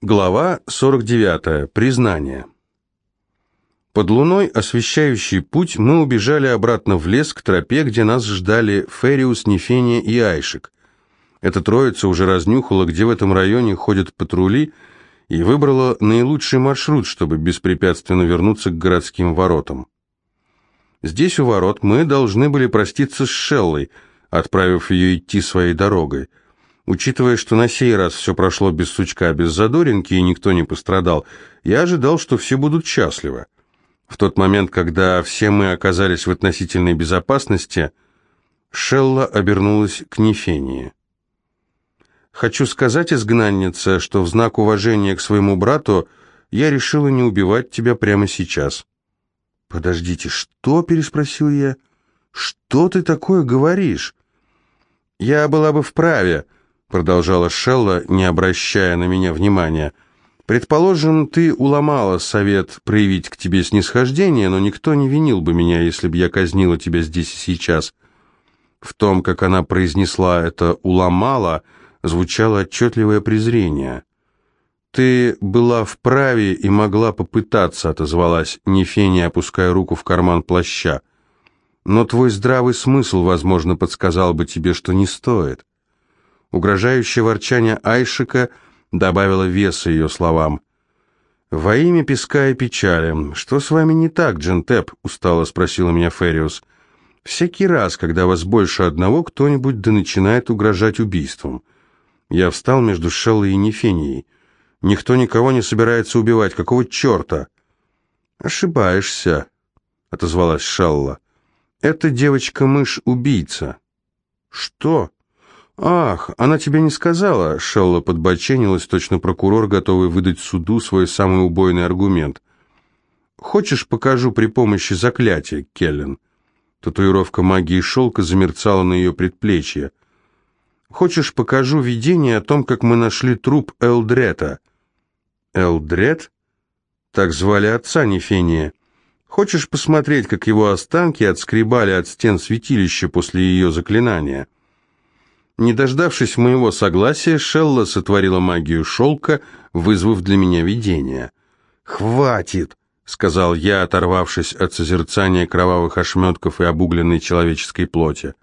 Глава 49. Признание. Под луной, освещающей путь, мы убежали обратно в лес к тропе, где нас ждали Фериус, Нефения и Айшик. Эта троица уже разнюхала, где в этом районе ходят патрули, и выбрала наилучший маршрут, чтобы беспрепятственно вернуться к городским воротам. Здесь у ворот мы должны были проститься с Шеллой, отправив ее идти своей дорогой – Учитывая, что на сей раз все прошло без сучка, без задоринки и никто не пострадал, я ожидал, что все будут счастливы. В тот момент, когда все мы оказались в относительной безопасности, Шелла обернулась к Нефении. «Хочу сказать, изгнанница, что в знак уважения к своему брату я решила не убивать тебя прямо сейчас». «Подождите, что?» — переспросил я. «Что ты такое говоришь?» «Я была бы вправе», продолжала Шелла, не обращая на меня внимания. «Предположим, ты уломала совет проявить к тебе снисхождение, но никто не винил бы меня, если бы я казнила тебя здесь и сейчас». В том, как она произнесла это «уломала», звучало отчетливое презрение. «Ты была вправе и могла попытаться», — отозвалась Нефения, опуская руку в карман плаща. «Но твой здравый смысл, возможно, подсказал бы тебе, что не стоит». Угрожающее ворчание Айшика добавило веса ее словам. «Во имя песка и печали. Что с вами не так, Джентеп?» — устало спросила меня Фериус. «Всякий раз, когда вас больше одного, кто-нибудь да начинает угрожать убийством». Я встал между Шеллой и Нефенией. «Никто никого не собирается убивать. Какого черта?» «Ошибаешься», — отозвалась Шелла. «Это девочка-мышь-убийца». «Что?» «Ах, она тебе не сказала?» Шелла подбоченилась, точно прокурор, готовый выдать суду свой самый убойный аргумент. «Хочешь, покажу при помощи заклятия, Келлен?» Татуировка магии шелка замерцала на ее предплечье. «Хочешь, покажу видение о том, как мы нашли труп Элдрета?» «Элдрет?» Так звали отца Нефения. «Хочешь посмотреть, как его останки отскребали от стен святилища после ее заклинания?» Не дождавшись моего согласия, Шелла сотворила магию шелка, вызвав для меня видение. «Хватит!» — сказал я, оторвавшись от созерцания кровавых ошметков и обугленной человеческой плоти.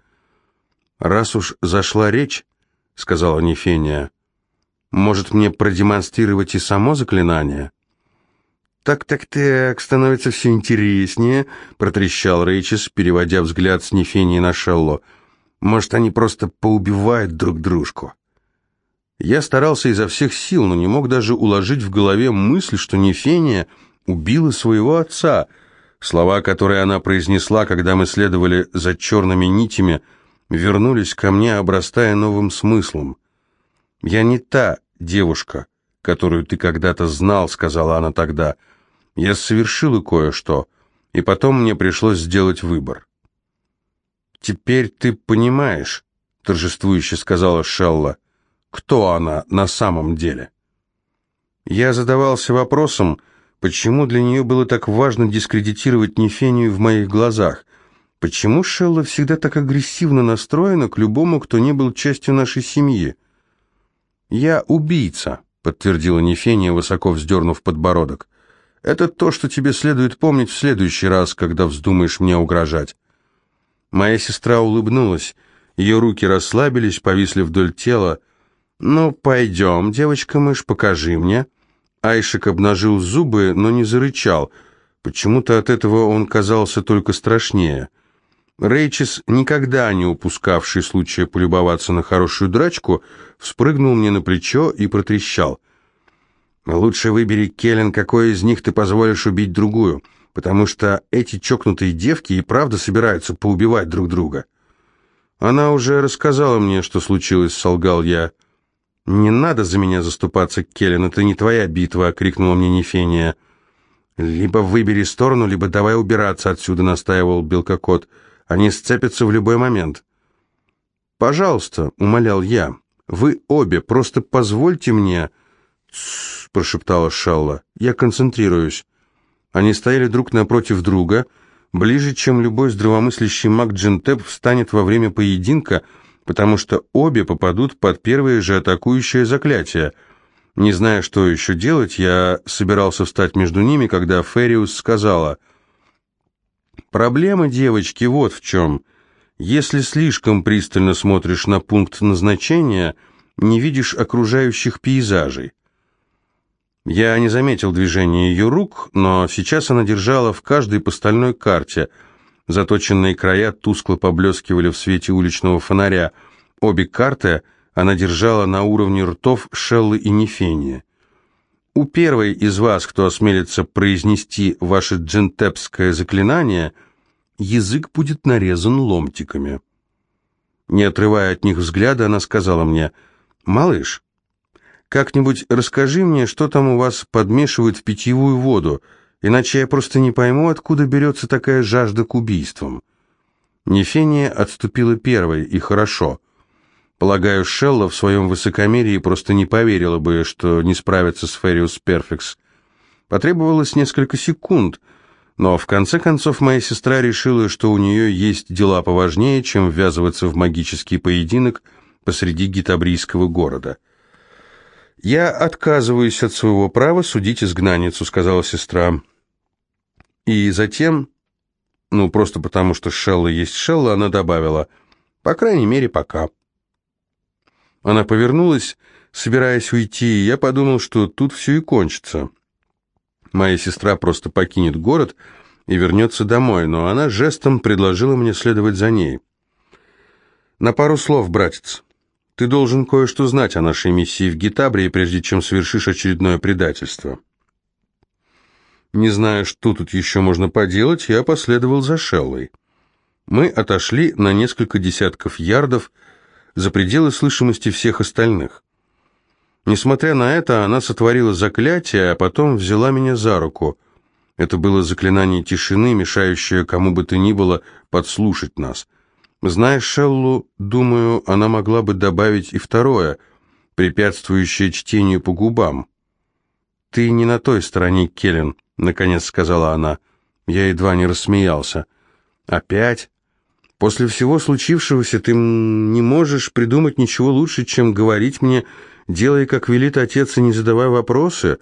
«Раз уж зашла речь, — сказала Нефения, — может мне продемонстрировать и само заклинание?» «Так-так-так, становится все интереснее», — протрещал Рейчес, переводя взгляд с Нефении на Шелло. Может, они просто поубивают друг дружку. Я старался изо всех сил, но не мог даже уложить в голове мысль, что Нефения убила своего отца. Слова, которые она произнесла, когда мы следовали за черными нитями, вернулись ко мне, обрастая новым смыслом. «Я не та девушка, которую ты когда-то знал», — сказала она тогда. «Я совершила кое-что, и потом мне пришлось сделать выбор». «Теперь ты понимаешь», — торжествующе сказала Шелла, — «кто она на самом деле?» Я задавался вопросом, почему для нее было так важно дискредитировать Нефению в моих глазах, почему Шелла всегда так агрессивно настроена к любому, кто не был частью нашей семьи. «Я убийца», — подтвердила Нефения, высоко вздернув подбородок. «Это то, что тебе следует помнить в следующий раз, когда вздумаешь мне угрожать». Моя сестра улыбнулась. Ее руки расслабились, повисли вдоль тела. «Ну, пойдем, девочка-мышь, покажи мне». Айшик обнажил зубы, но не зарычал. Почему-то от этого он казался только страшнее. Рейчес, никогда не упускавший случая полюбоваться на хорошую драчку, вспрыгнул мне на плечо и протрещал. «Лучше выбери, Келлен, какой из них ты позволишь убить другую потому что эти чокнутые девки и правда собираются поубивать друг друга. Она уже рассказала мне, что случилось, солгал я. «Не надо за меня заступаться, Келлен, это не твоя битва», — крикнула мне Нефения. «Либо выбери сторону, либо давай убираться отсюда», — настаивал Белкокот. «Они сцепятся в любой момент». «Пожалуйста», — умолял я, — «вы обе, просто позвольте мне...» «Тссс», — прошептала Шалла, — «я концентрируюсь». Они стояли друг напротив друга, ближе, чем любой здравомыслящий маг Джентеп встанет во время поединка, потому что обе попадут под первое же атакующее заклятие. Не зная, что еще делать, я собирался встать между ними, когда Фериус сказала, «Проблема, девочки, вот в чем. Если слишком пристально смотришь на пункт назначения, не видишь окружающих пейзажей». Я не заметил движения ее рук, но сейчас она держала в каждой по стальной карте. Заточенные края тускло поблескивали в свете уличного фонаря. Обе карты — она держала на уровне ртов Шеллы и Нефения. У первой из вас, кто осмелится произнести ваше джентепское заклинание, язык будет нарезан ломтиками. Не отрывая от них взгляда, она сказала мне, «Малыш, как-нибудь расскажи мне, что там у вас подмешивают в питьевую воду, иначе я просто не пойму, откуда берется такая жажда к убийствам». Нефения отступила первой, и хорошо. Полагаю, Шелла в своем высокомерии просто не поверила бы, что не справится с Фериус Перфекс. Потребовалось несколько секунд, но в конце концов моя сестра решила, что у нее есть дела поважнее, чем ввязываться в магический поединок посреди гитабрийского города. «Я отказываюсь от своего права судить изгнанницу», — сказала сестра. И затем, ну, просто потому что Шелла есть Шелла, она добавила, «по крайней мере, пока». Она повернулась, собираясь уйти, и я подумал, что тут все и кончится. Моя сестра просто покинет город и вернется домой, но она жестом предложила мне следовать за ней. «На пару слов, братец. Ты должен кое-что знать о нашей миссии в Гитабре, прежде чем совершишь очередное предательство». Не зная, что тут еще можно поделать, я последовал за Шеллой. Мы отошли на несколько десятков ярдов, за пределы слышимости всех остальных. Несмотря на это, она сотворила заклятие, а потом взяла меня за руку. Это было заклинание тишины, мешающее кому бы то ни было подслушать нас. Зная Шеллу, думаю, она могла бы добавить и второе, препятствующее чтению по губам. «Ты не на той стороне, Келлен», — наконец сказала она. Я едва не рассмеялся. «Опять?» После всего случившегося ты не можешь придумать ничего лучше, чем говорить мне, делай, как велит отец, и не задавай вопросы?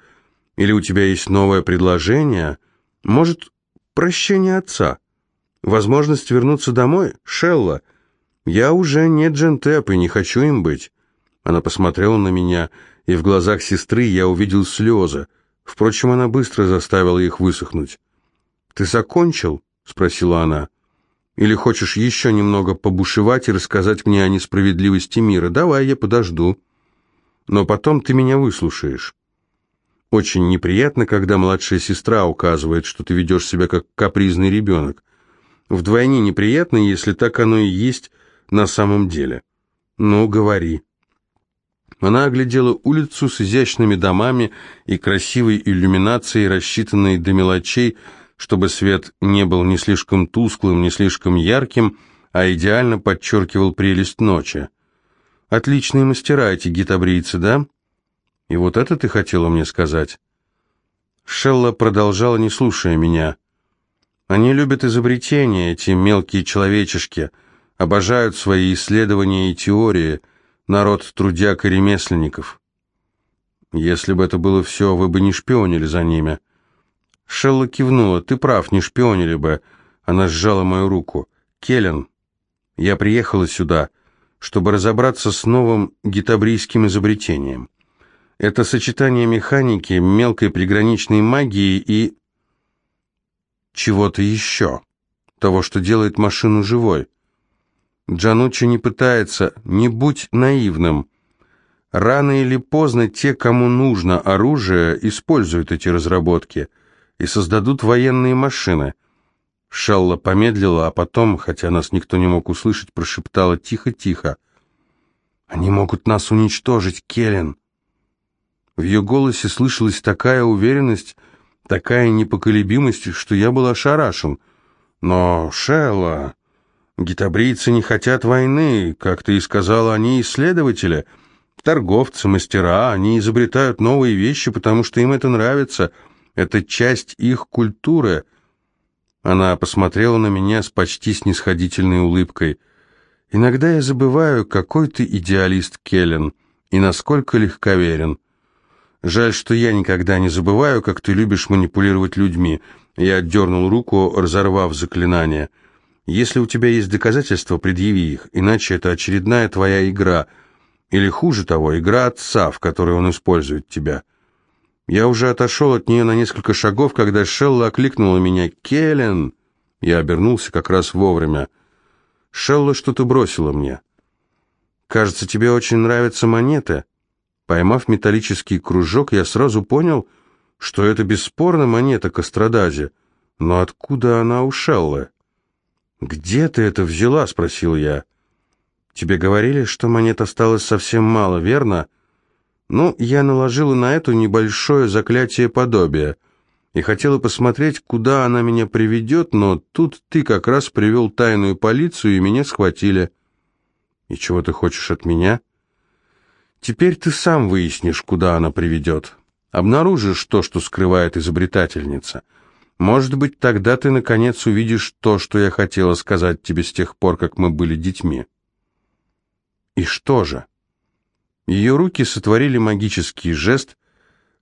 Или у тебя есть новое предложение? Может, прощение отца? Возможность вернуться домой? Шелла, я уже не джентеп и не хочу им быть. Она посмотрела на меня, и в глазах сестры я увидел слезы. Впрочем, она быстро заставила их высохнуть. «Ты закончил?» — спросила она. Или хочешь еще немного побушевать и рассказать мне о несправедливости мира? Давай, я подожду. Но потом ты меня выслушаешь. Очень неприятно, когда младшая сестра указывает, что ты ведешь себя как капризный ребенок. Вдвойне неприятно, если так оно и есть на самом деле. Ну, говори. Она оглядела улицу с изящными домами и красивой иллюминацией, рассчитанной до мелочей, чтобы свет не был ни слишком тусклым, ни слишком ярким, а идеально подчеркивал прелесть ночи. Отличные мастера эти гитабрийцы, да? И вот это ты хотела мне сказать? Шелла продолжала, не слушая меня. Они любят изобретения, эти мелкие человечешки, обожают свои исследования и теории, народ трудяк и ремесленников. Если бы это было все, вы бы не шпионили за ними. Шелла кивнула. «Ты прав, не шпионили бы». Она сжала мою руку. «Келлен, я приехала сюда, чтобы разобраться с новым гитабрийским изобретением. Это сочетание механики, мелкой приграничной магии и... чего-то еще. Того, что делает машину живой. Джануччи не пытается, не будь наивным. Рано или поздно те, кому нужно оружие, используют эти разработки – и создадут военные машины. Шелла помедлила, а потом, хотя нас никто не мог услышать, прошептала тихо-тихо. «Они могут нас уничтожить, Келлен!» В ее голосе слышалась такая уверенность, такая непоколебимость, что я был ошарашен. «Но, Шелла, гитабрийцы не хотят войны, как ты и сказала, они исследователи, торговцы, мастера, они изобретают новые вещи, потому что им это нравится». Это часть их культуры. Она посмотрела на меня с почти снисходительной улыбкой. Иногда я забываю, какой ты идеалист, Келлен, и насколько легковерен. Жаль, что я никогда не забываю, как ты любишь манипулировать людьми. Я отдернул руку, разорвав заклинание. Если у тебя есть доказательства, предъяви их, иначе это очередная твоя игра. Или хуже того, игра отца, в которой он использует тебя. Я уже отошел от нее на несколько шагов, когда Шелла окликнула меня «Келлен!». Я обернулся как раз вовремя. Шелла что-то бросила мне. «Кажется, тебе очень нравятся монеты». Поймав металлический кружок, я сразу понял, что это бесспорно монета Кострадази. Но откуда она у Шеллы? «Где ты это взяла?» — спросил я. «Тебе говорили, что монет осталось совсем мало, верно?» Ну, я наложила на эту небольшое заклятие подобие и хотела посмотреть, куда она меня приведет, но тут ты как раз привел тайную полицию, и меня схватили. И чего ты хочешь от меня? Теперь ты сам выяснишь, куда она приведет. Обнаружишь то, что скрывает изобретательница. Может быть, тогда ты, наконец, увидишь то, что я хотела сказать тебе с тех пор, как мы были детьми. И что же? Ее руки сотворили магический жест,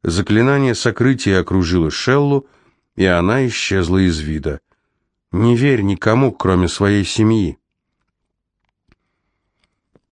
заклинание сокрытия окружило Шеллу, и она исчезла из вида. «Не верь никому, кроме своей семьи».